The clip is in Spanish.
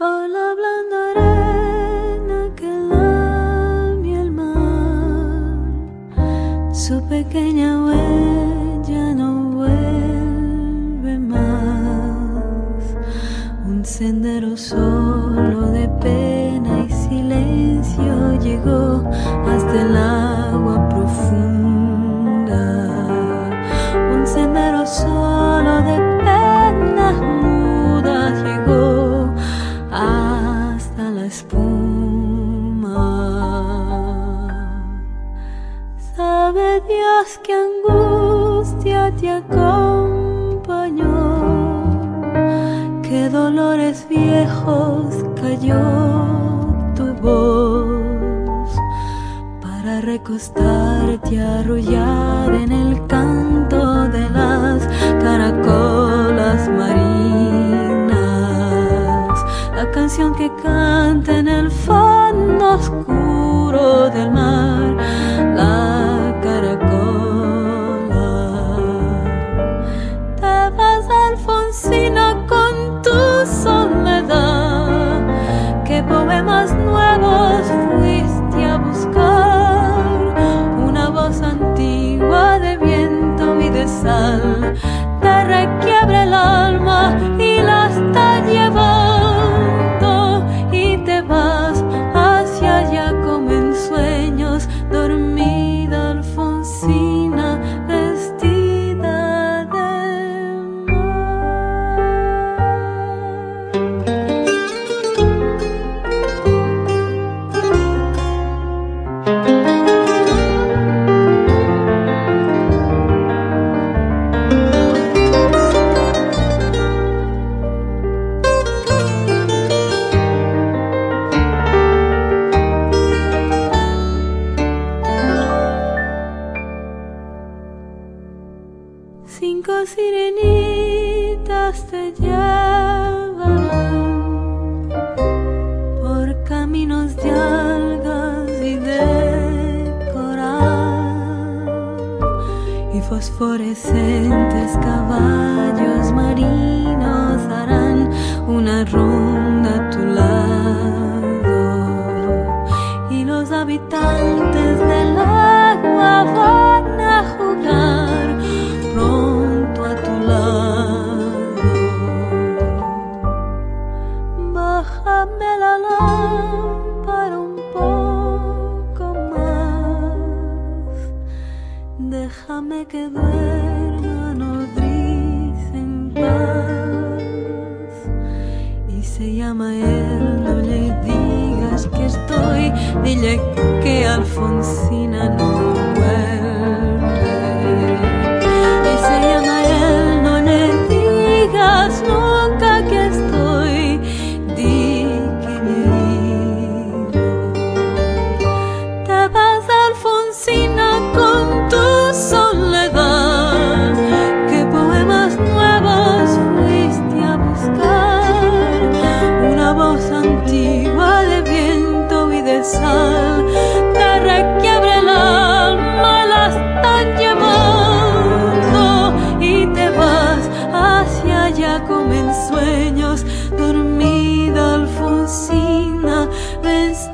Por la blanda arena que lame el mar, su pequeña huella no vuelve más. Un sendero solo de pena y silencio llegó hasta el agua profunda. Angustia te acompañó, que dolores viejos cayó tu voz para recostarte arrullada en el canto de las caracolas marinas. La canción que canta en el fondo oscuro del mar, Terra Sirenitas te llevarán por caminos de algas y de coral y fosforescentes caballos marinos harán una ronda a tu lado y los habitantes del agua que duerma nodriza en paz. Y se llama él, no le digas que estoy, dile que Alfonsina no come en sueños, dormida alfonsina, vestida.